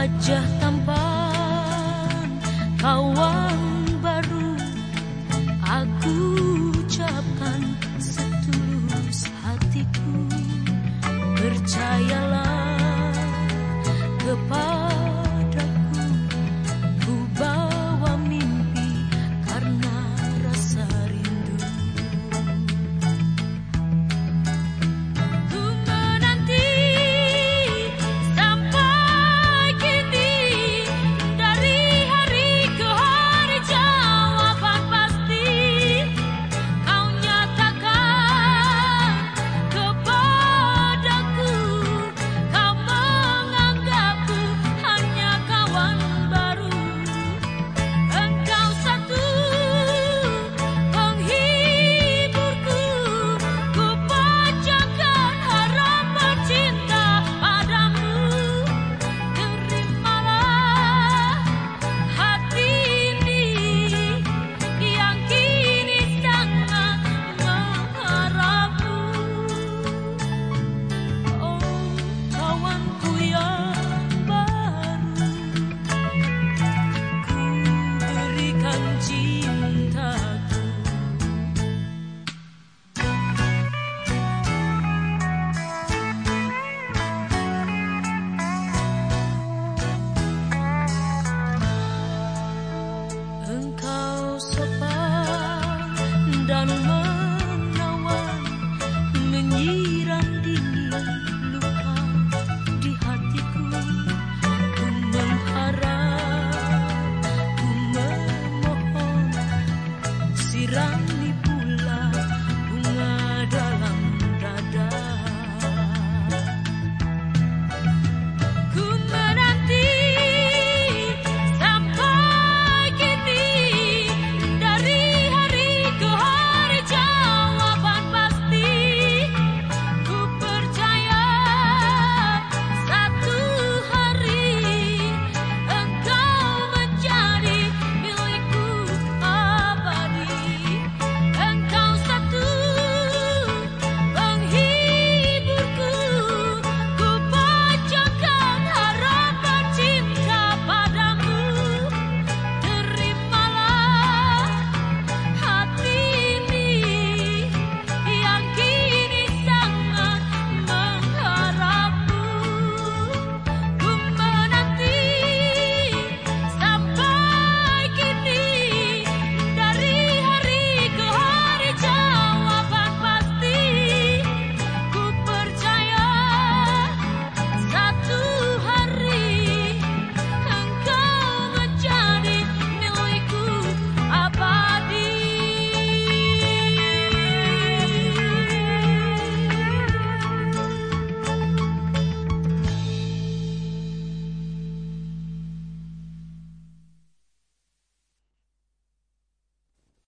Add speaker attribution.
Speaker 1: wajah tampan kawan